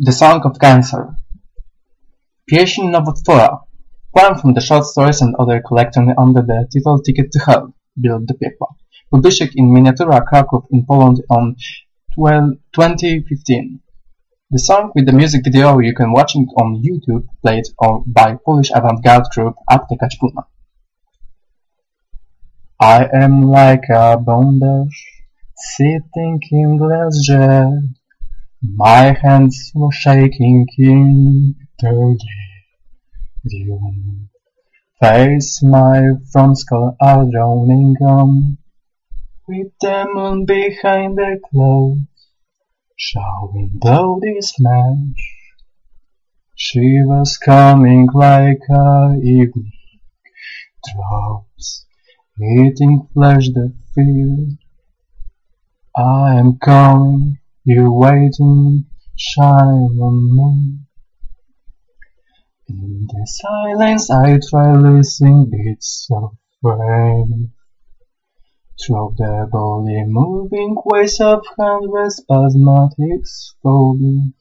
The Song of Cancer. Pieśń nowotwora. Poem from the short stories and other collected under the title Ticket to Hell Bilet the piekła Published in Miniatura Kraków in Poland on 12, 2015 The song with the music video you can watch it on YouTube played on, by Polish avant-garde group Apteka Ćpuna. I am like a bondage sitting in glass jar My hands were shaking in the delirium. Face my from skull are drowning on, with the moon behind the clouds, showing bloody smash. She was coming like a evening drops, eating flesh that feel. I am coming you waiting, shine on me. In the silence I try listening beats of rain. Through the body moving ways of hundred spasmodic folding.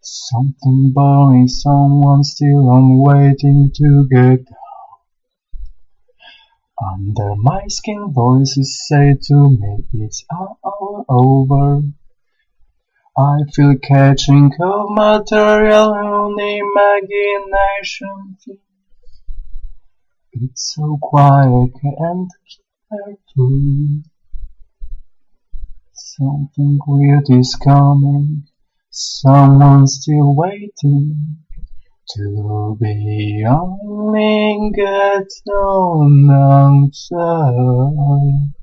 Something burning, someone still I'm waiting to get down. Under my skin voices say to me it's all over. I feel catching of material on imagination. It's so quiet and careful. Something weird is coming. Someone's still waiting to be only get on outside.